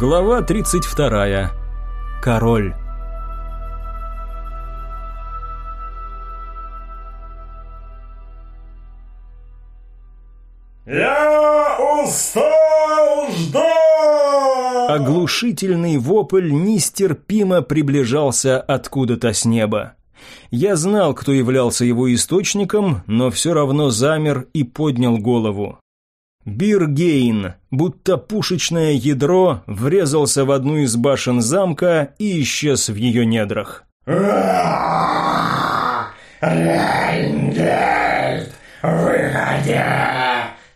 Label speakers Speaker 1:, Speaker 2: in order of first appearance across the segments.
Speaker 1: Глава 32. Король.
Speaker 2: «Я устал ждать!»
Speaker 1: Оглушительный вопль нестерпимо приближался откуда-то с неба. Я знал, кто являлся его источником, но все равно замер и поднял голову. Биргейн, будто пушечное ядро, врезался в одну из башен замка и исчез в ее недрах.
Speaker 2: «Рейнгельд, выходи,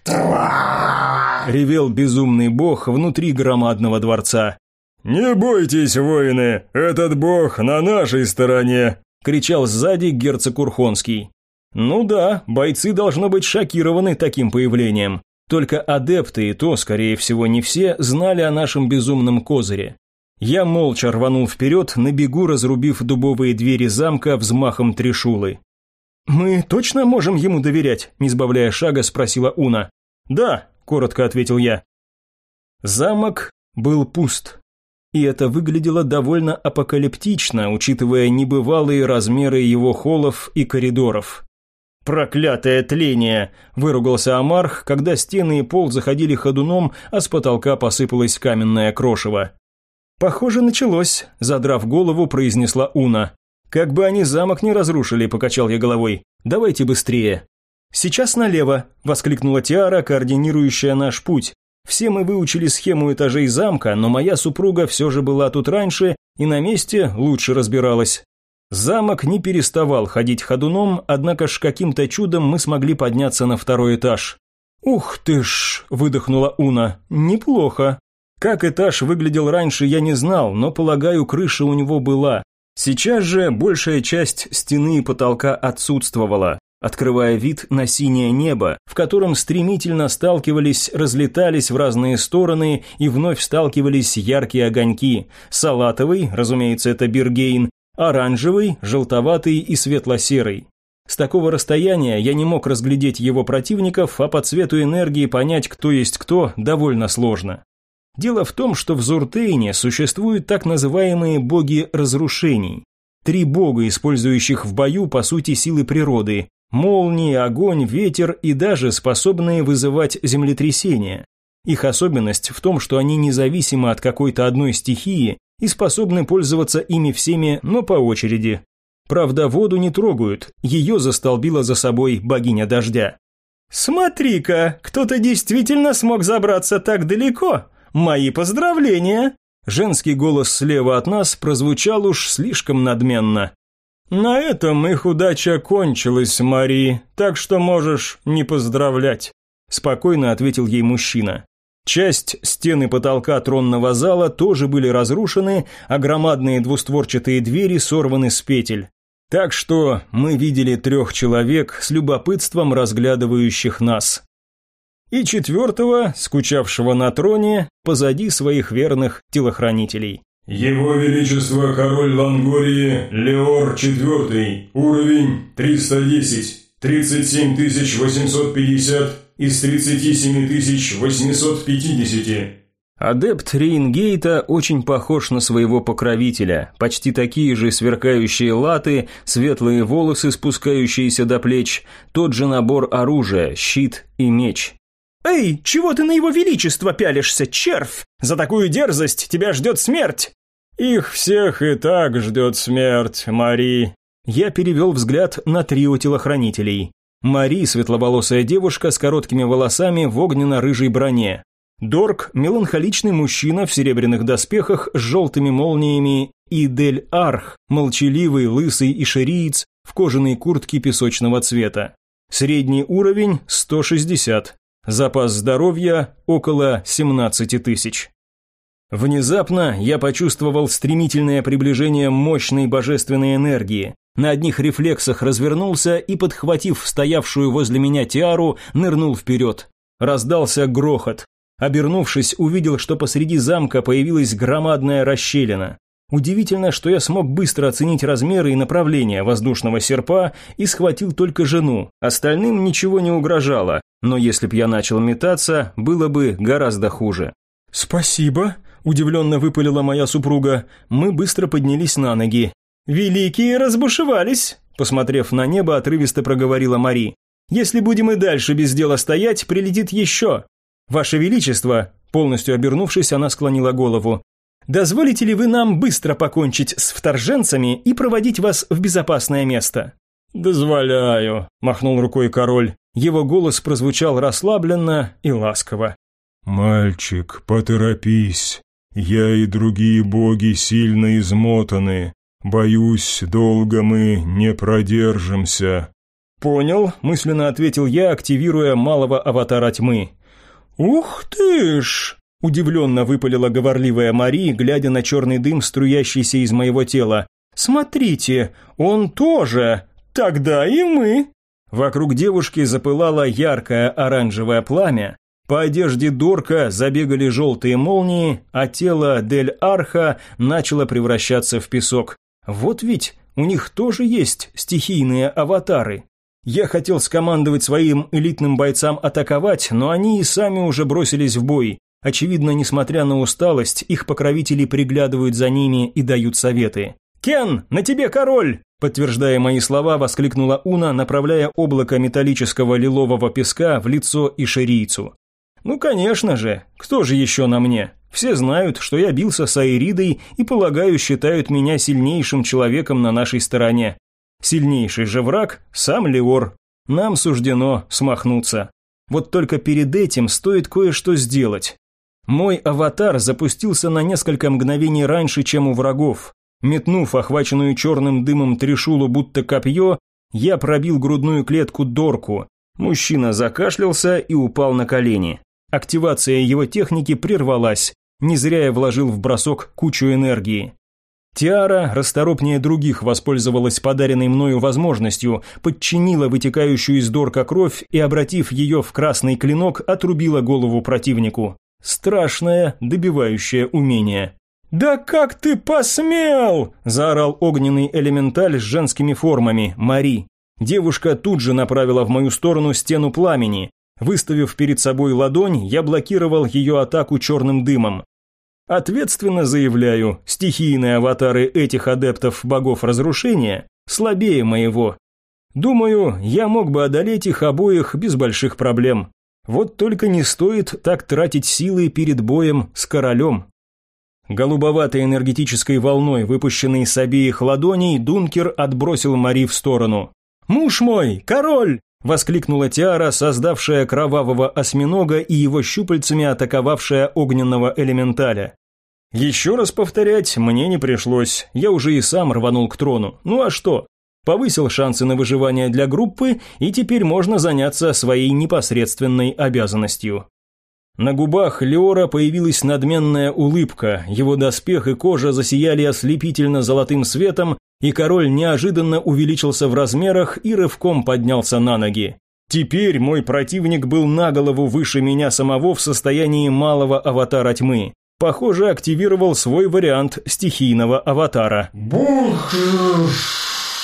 Speaker 2: тварь!»
Speaker 1: Ревел безумный бог внутри громадного дворца.
Speaker 2: «Не бойтесь, воины, этот бог на нашей стороне!»
Speaker 1: кричал сзади герцог Урхонский. Ну да, бойцы должно быть шокированы таким появлением. Только адепты, и то, скорее всего, не все, знали о нашем безумном козыре. Я молча рванул вперед, на бегу разрубив дубовые двери замка взмахом трешулы. «Мы точно можем ему доверять?» – не сбавляя шага, спросила Уна. «Да», – коротко ответил я. Замок был пуст. И это выглядело довольно апокалиптично, учитывая небывалые размеры его холлов и коридоров. «Проклятое тление!» – выругался Амарх, когда стены и пол заходили ходуном, а с потолка посыпалось каменное крошево. «Похоже, началось», – задрав голову, произнесла Уна. «Как бы они замок не разрушили», – покачал я головой. «Давайте быстрее». «Сейчас налево», – воскликнула Тиара, координирующая наш путь. «Все мы выучили схему этажей замка, но моя супруга все же была тут раньше и на месте лучше разбиралась. Замок не переставал ходить ходуном, однако ж каким-то чудом мы смогли подняться на второй этаж. «Ух ты ж!» – выдохнула Уна. «Неплохо». Как этаж выглядел раньше, я не знал, но, полагаю, крыша у него была. Сейчас же большая часть стены и потолка отсутствовала, открывая вид на синее небо, в котором стремительно сталкивались, разлетались в разные стороны и вновь сталкивались яркие огоньки. Салатовый, разумеется, это Биргейн, Оранжевый, желтоватый и светло-серый. С такого расстояния я не мог разглядеть его противников, а по цвету энергии понять, кто есть кто, довольно сложно. Дело в том, что в Зуртейне существуют так называемые боги разрушений. Три бога, использующих в бою по сути силы природы – молнии, огонь, ветер и даже способные вызывать землетрясения. Их особенность в том, что они независимы от какой-то одной стихии и способны пользоваться ими всеми, но по очереди. Правда, воду не трогают, ее застолбила за собой богиня дождя. «Смотри-ка, кто-то действительно смог забраться так далеко! Мои поздравления!» Женский голос слева от нас прозвучал уж слишком надменно. «На этом их удача кончилась, Мари, так что можешь не поздравлять», спокойно ответил ей мужчина. Часть стены потолка тронного зала тоже были разрушены, а громадные двустворчатые двери сорваны с петель. Так что мы видели трех человек с любопытством разглядывающих нас. И четвертого, скучавшего на троне, позади своих верных телохранителей.
Speaker 2: Его Величество Король Лангории Леор IV, уровень 310, 37 850 из 37 850.
Speaker 1: Адепт Рейнгейта очень похож на своего покровителя. Почти такие же сверкающие латы, светлые волосы, спускающиеся до плеч, тот же набор оружия, щит и меч. «Эй, чего ты на его величество пялишься, червь? За такую дерзость тебя ждет смерть!»
Speaker 2: «Их всех и так ждет смерть, Мари!»
Speaker 1: Я перевел взгляд на трио телохранителей. Мари – светловолосая девушка с короткими волосами в огненно-рыжей броне. Дорк – меланхоличный мужчина в серебряных доспехах с желтыми молниями и Дель Арх – молчаливый, лысый и шериец в кожаной куртке песочного цвета. Средний уровень – 160. Запас здоровья – около 17 тысяч. Внезапно я почувствовал стремительное приближение мощной божественной энергии. На одних рефлексах развернулся и, подхватив стоявшую возле меня тиару, нырнул вперед. Раздался грохот. Обернувшись, увидел, что посреди замка появилась громадная расщелина. Удивительно, что я смог быстро оценить размеры и направление воздушного серпа и схватил только жену. Остальным ничего не угрожало, но если б я начал метаться, было бы гораздо хуже. «Спасибо», – удивленно выпалила моя супруга. Мы быстро поднялись на ноги. «Великие разбушевались!» – посмотрев на небо, отрывисто проговорила Мари. «Если будем и дальше без дела стоять, прилетит еще. Ваше Величество!» Полностью обернувшись, она склонила голову. «Дозволите ли вы нам быстро покончить с вторженцами и проводить вас в безопасное место?»
Speaker 2: «Дозволяю», – махнул рукой король. Его голос прозвучал расслабленно и ласково.
Speaker 3: «Мальчик, поторопись. Я и другие боги сильно измотаны. Боюсь, долго мы не продержимся».
Speaker 1: «Понял», – мысленно ответил я, активируя малого аватара тьмы. «Ух ты ж!» – удивленно выпалила говорливая Мари, глядя на черный дым, струящийся из моего тела. «Смотрите, он тоже! Тогда и мы!» Вокруг девушки запылало яркое оранжевое пламя, по одежде Дорка забегали желтые молнии, а тело Дель Арха начало превращаться в песок. Вот ведь у них тоже есть стихийные аватары. Я хотел скомандовать своим элитным бойцам атаковать, но они и сами уже бросились в бой. Очевидно, несмотря на усталость, их покровители приглядывают за ними и дают советы. «Кен, на тебе король!» Подтверждая мои слова, воскликнула Уна, направляя облако металлического лилового песка в лицо ишерийцу. Ну, конечно же, кто же еще на мне? Все знают, что я бился с Айридой и, полагаю, считают меня сильнейшим человеком на нашей стороне. Сильнейший же враг – сам Леор. Нам суждено смахнуться. Вот только перед этим стоит кое-что сделать. Мой аватар запустился на несколько мгновений раньше, чем у врагов. Метнув охваченную черным дымом трешулу будто копье, я пробил грудную клетку Дорку. Мужчина закашлялся и упал на колени. Активация его техники прервалась. Не зря я вложил в бросок кучу энергии. Тиара, расторопнее других, воспользовалась подаренной мною возможностью, подчинила вытекающую из дорка кровь и, обратив ее в красный клинок, отрубила голову противнику. Страшное, добивающее умение. «Да как ты посмел!» – заорал огненный элементаль с женскими формами, Мари. Девушка тут же направила в мою сторону стену пламени. Выставив перед собой ладонь, я блокировал ее атаку черным дымом. Ответственно заявляю, стихийные аватары этих адептов богов разрушения слабее моего. Думаю, я мог бы одолеть их обоих без больших проблем. Вот только не стоит так тратить силы перед боем с королем. Голубоватой энергетической волной, выпущенной с обеих ладоней, Дункер отбросил Мари в сторону. «Муж мой, король!» Воскликнула Тиара, создавшая кровавого осьминога и его щупальцами атаковавшая огненного элементаля. Еще раз повторять мне не пришлось, я уже и сам рванул к трону. Ну а что? Повысил шансы на выживание для группы, и теперь можно заняться своей непосредственной обязанностью. На губах Леора появилась надменная улыбка, его доспех и кожа засияли ослепительно золотым светом, и король неожиданно увеличился в размерах и рывком поднялся на ноги. Теперь мой противник был на голову выше меня самого в состоянии малого аватара тьмы. Похоже, активировал свой вариант стихийного аватара.
Speaker 3: Бух!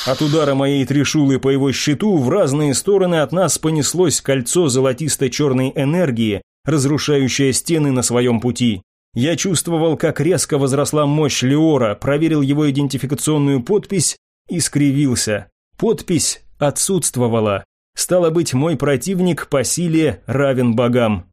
Speaker 1: От удара моей трешулы по его щиту в разные стороны от нас понеслось кольцо золотисто-черной энергии, разрушающее стены на своем пути. Я чувствовал, как резко возросла мощь Леора, проверил его идентификационную подпись и скривился. Подпись отсутствовала. Стало быть, мой противник по силе равен богам.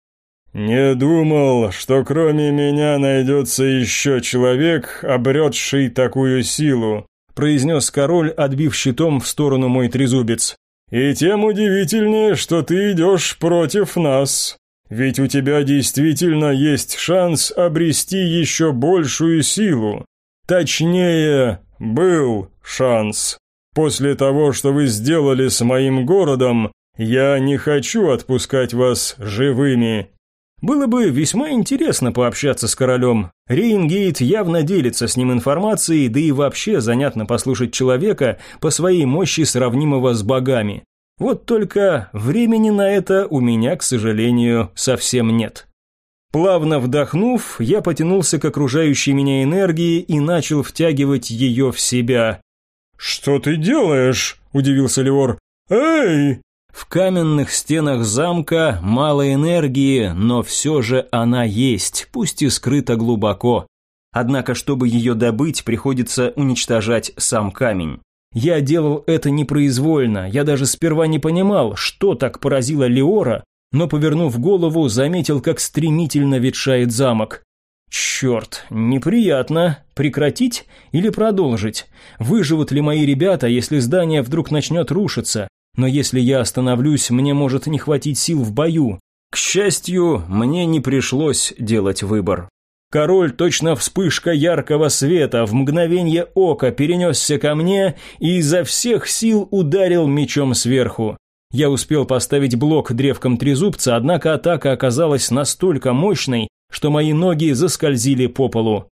Speaker 2: «Не думал, что кроме меня найдется еще человек, обретший такую силу», произнес король, отбив щитом в сторону мой трезубец. «И тем удивительнее, что ты идешь против нас. Ведь у тебя действительно есть шанс обрести еще большую силу. Точнее, был шанс. После того, что вы сделали с моим городом, я не хочу отпускать вас живыми.
Speaker 1: Было бы весьма интересно пообщаться с королем. Рейнгейт явно делится с ним информацией, да и вообще занятно послушать человека по своей мощи, сравнимого с богами. Вот только времени на это у меня, к сожалению, совсем нет. Плавно вдохнув, я потянулся к окружающей меня энергии и начал втягивать ее в себя.
Speaker 2: «Что ты делаешь?» – удивился Леор. «Эй!»
Speaker 1: В каменных стенах замка мало энергии, но все же она есть, пусть и скрыта глубоко. Однако, чтобы ее добыть, приходится уничтожать сам камень. Я делал это непроизвольно, я даже сперва не понимал, что так поразило Леора, но, повернув голову, заметил, как стремительно ветшает замок. Черт, неприятно. Прекратить или продолжить? Выживут ли мои ребята, если здание вдруг начнет рушиться? Но если я остановлюсь, мне может не хватить сил в бою. К счастью, мне не пришлось делать выбор. Король, точно вспышка яркого света, в мгновение ока перенесся ко мне и изо всех сил ударил мечом сверху. Я успел поставить блок древком трезубца, однако атака оказалась настолько мощной, что мои ноги заскользили по полу.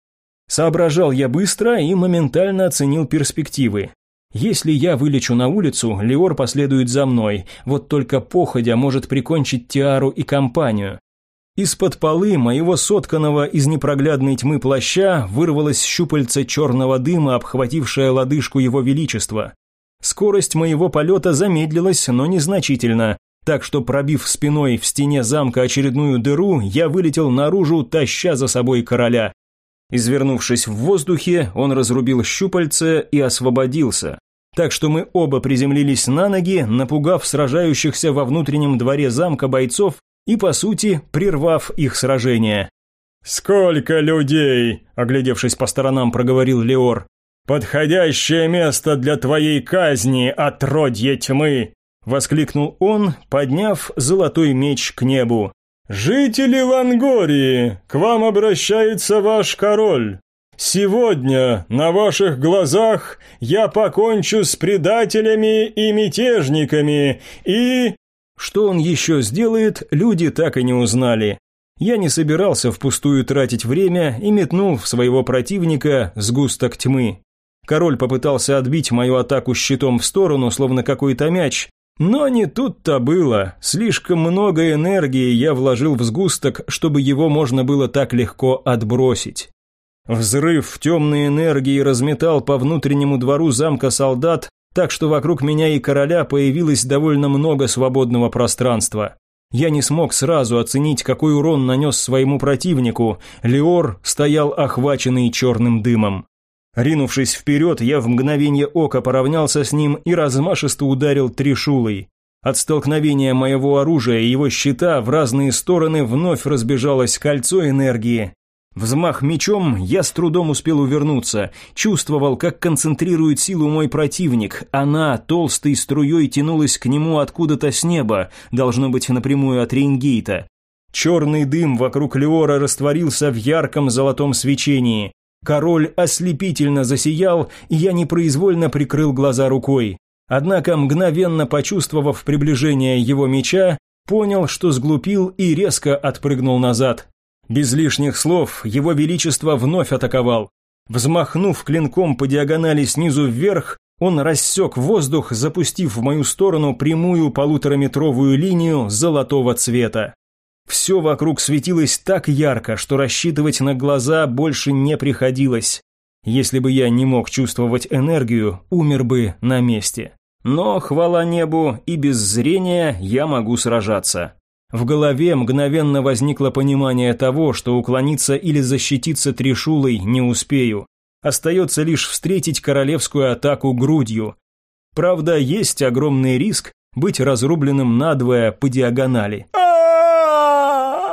Speaker 1: Соображал я быстро и моментально оценил перспективы. Если я вылечу на улицу, Леор последует за мной, вот только походя может прикончить Тиару и компанию. Из-под полы моего сотканного из непроглядной тьмы плаща вырвалось щупальце черного дыма, обхватившее лодыжку его величества. Скорость моего полета замедлилась, но незначительно, так что, пробив спиной в стене замка очередную дыру, я вылетел наружу, таща за собой короля. Извернувшись в воздухе, он разрубил щупальце и освободился. Так что мы оба приземлились на ноги, напугав сражающихся во внутреннем дворе замка бойцов и, по сути, прервав их сражение.
Speaker 2: «Сколько людей!» – оглядевшись по сторонам, проговорил Леор. «Подходящее место для твоей казни, отродье тьмы!» – воскликнул он, подняв золотой меч к небу. «Жители Лангории, к вам обращается ваш король. Сегодня на ваших глазах я покончу с предателями и мятежниками и...»
Speaker 1: Что он еще сделает, люди так и не узнали. Я не собирался впустую тратить время и метнул в своего противника сгусток тьмы. Король попытался отбить мою атаку щитом в сторону, словно какой-то мяч, но не тут-то было. Слишком много энергии я вложил в сгусток, чтобы его можно было так легко отбросить. Взрыв темной энергии разметал по внутреннему двору замка солдат, так что вокруг меня и короля появилось довольно много свободного пространства. Я не смог сразу оценить, какой урон нанес своему противнику. Леор стоял охваченный черным дымом. Ринувшись вперед, я в мгновение ока поравнялся с ним и размашисто ударил трешулой. От столкновения моего оружия и его щита в разные стороны вновь разбежалось кольцо энергии, Взмах мечом, я с трудом успел увернуться, чувствовал, как концентрирует силу мой противник. Она толстой струей тянулась к нему откуда-то с неба, должно быть напрямую от Рейнгейта. Черный дым вокруг Леора растворился в ярком золотом свечении. Король ослепительно засиял, и я непроизвольно прикрыл глаза рукой. Однако, мгновенно почувствовав приближение его меча, понял, что сглупил и резко отпрыгнул назад. Без лишних слов его величество вновь атаковал. Взмахнув клинком по диагонали снизу вверх, он рассек воздух, запустив в мою сторону прямую полутораметровую линию золотого цвета. Все вокруг светилось так ярко, что рассчитывать на глаза больше не приходилось. Если бы я не мог чувствовать энергию, умер бы на месте. Но, хвала небу, и без зрения я могу сражаться. В голове мгновенно возникло понимание того, что уклониться или защититься трешулой не успею. Остается лишь встретить королевскую атаку грудью. Правда, есть огромный риск быть разрубленным надвое по диагонали.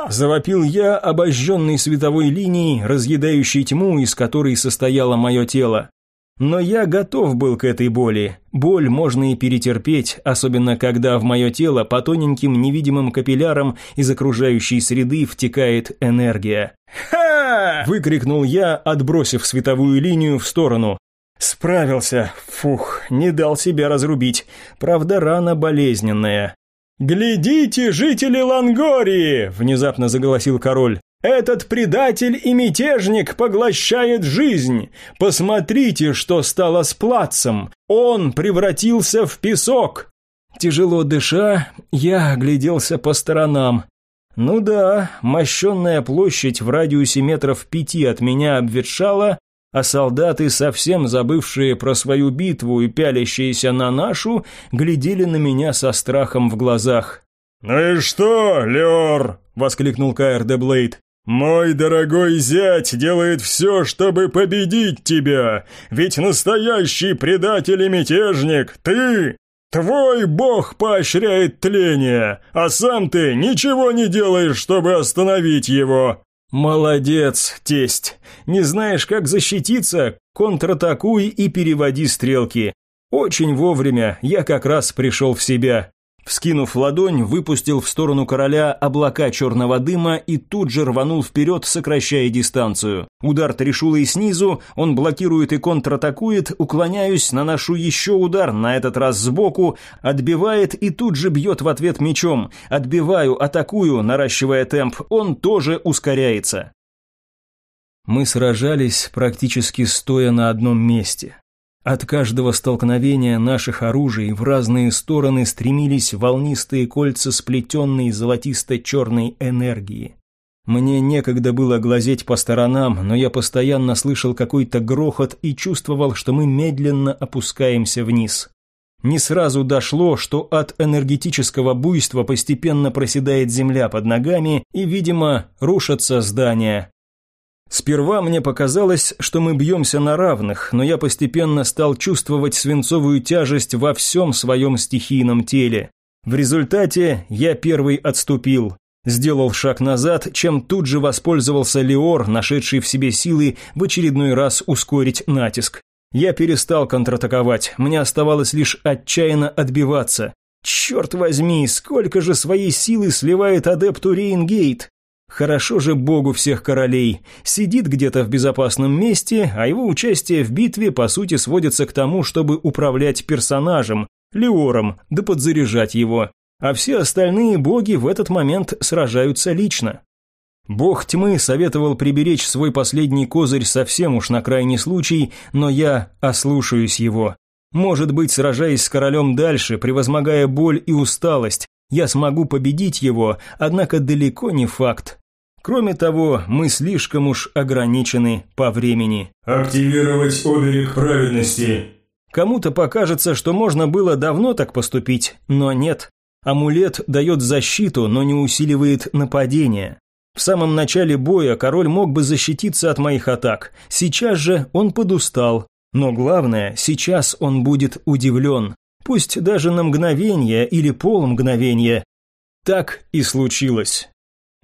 Speaker 1: Завопил я, обожженный световой линией, разъедающей тьму, из которой состояло мое тело. Но я готов был к этой боли. Боль можно и перетерпеть, особенно когда в мое тело по тоненьким невидимым капиллярам из окружающей среды втекает энергия. «Ха!» – выкрикнул я, отбросив световую линию в сторону. Справился. Фух, не дал себя разрубить. Правда, рана болезненная. «Глядите, жители Лангории!» – внезапно заголосил король. Этот предатель и мятежник поглощает жизнь. Посмотрите, что стало с плацем. Он превратился в песок. Тяжело дыша, я огляделся по сторонам. Ну да, мощенная площадь в радиусе метров пяти от меня обветшала, а солдаты, совсем забывшие про свою битву и пялящиеся на нашу, глядели на меня со страхом в глазах.
Speaker 2: «Ну и что, Леор?» – воскликнул Каэр де Блейд. «Мой дорогой зять делает все, чтобы победить тебя, ведь настоящий предатель и мятежник – ты! Твой бог поощряет тление, а сам ты ничего не делаешь, чтобы остановить его!»
Speaker 1: «Молодец, тесть! Не знаешь, как защититься? Контратакуй и переводи стрелки. Очень вовремя, я как раз пришел в себя. Вскинув ладонь, выпустил в сторону короля облака черного дыма и тут же рванул вперед, сокращая дистанцию. Удар трешулой снизу, он блокирует и контратакует, уклоняюсь, наношу еще удар, на этот раз сбоку, отбивает и тут же бьет в ответ мечом. Отбиваю, атакую, наращивая темп, он тоже ускоряется. Мы сражались практически стоя на одном месте. От каждого столкновения наших оружий в разные стороны стремились волнистые кольца сплетенной золотисто-черной энергии. Мне некогда было глазеть по сторонам, но я постоянно слышал какой-то грохот и чувствовал, что мы медленно опускаемся вниз. Не сразу дошло, что от энергетического буйства постепенно проседает земля под ногами и, видимо, рушатся здания, Сперва мне показалось, что мы бьемся на равных, но я постепенно стал чувствовать свинцовую тяжесть во всем своем стихийном теле. В результате я первый отступил, сделал шаг назад, чем тут же воспользовался Леор, нашедший в себе силы в очередной раз ускорить натиск. Я перестал контратаковать, мне оставалось лишь отчаянно отбиваться. Черт возьми, сколько же своей силы сливает адепту Рейнгейт! Хорошо же богу всех королей. Сидит где-то в безопасном месте, а его участие в битве по сути сводится к тому, чтобы управлять персонажем, Леором, да подзаряжать его. А все остальные боги в этот момент сражаются лично. Бог тьмы советовал приберечь свой последний козырь совсем уж на крайний случай, но я ослушаюсь его. Может быть, сражаясь с королем дальше, превозмогая боль и усталость, я смогу победить его, однако далеко не факт. Кроме того, мы слишком уж ограничены по времени.
Speaker 3: Активировать оберег праведности.
Speaker 1: Кому-то покажется, что можно было давно так поступить, но нет. Амулет дает защиту, но не усиливает нападение. В самом начале боя король мог бы защититься от моих атак. Сейчас же он подустал. Но главное, сейчас он будет удивлен пусть даже на мгновение или полмгновения. Так и случилось.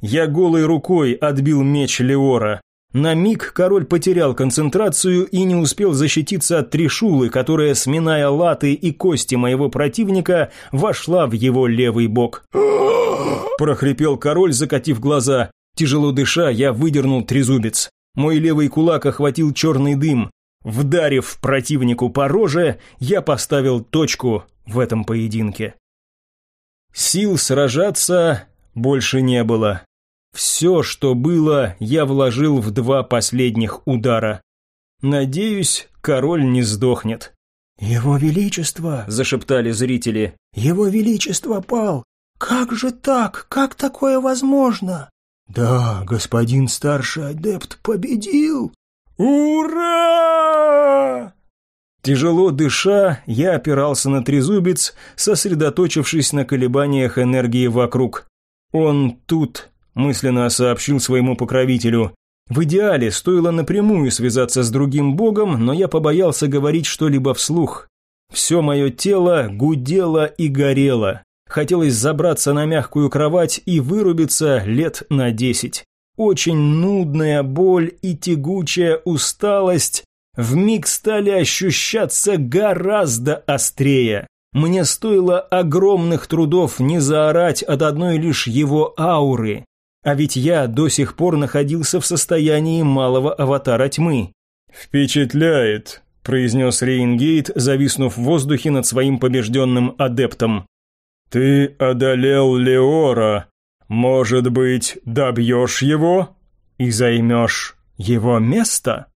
Speaker 1: Я голой рукой отбил меч Леора. На миг король потерял концентрацию и не успел защититься от трешулы, которая, сминая латы и кости моего противника, вошла в его левый бок. прохрипел король, закатив глаза. Тяжело дыша, я выдернул трезубец. Мой левый кулак охватил черный дым. Вдарив противнику по роже, я поставил точку в этом поединке. Сил сражаться больше не было. Все, что было, я вложил в два последних удара. Надеюсь, король не сдохнет.
Speaker 4: «Его Величество!» – зашептали зрители. «Его Величество пал! Как же так? Как такое возможно?» «Да, господин старший адепт победил!»
Speaker 1: «Ура!» Тяжело дыша, я опирался на трезубец, сосредоточившись на колебаниях энергии вокруг. «Он тут», – мысленно сообщил своему покровителю. В идеале стоило напрямую связаться с другим богом, но я побоялся говорить что-либо вслух. Все мое тело гудело и горело. Хотелось забраться на мягкую кровать и вырубиться лет на десять. Очень нудная боль и тягучая усталость вмиг стали ощущаться гораздо острее. Мне стоило огромных трудов не заорать от одной лишь его ауры. А ведь я до сих пор находился в состоянии малого аватара тьмы.
Speaker 2: «Впечатляет», – произнес Рейнгейт, зависнув в воздухе над своим побежденным адептом. «Ты одолел Леора, может быть, добьешь его и займешь его место?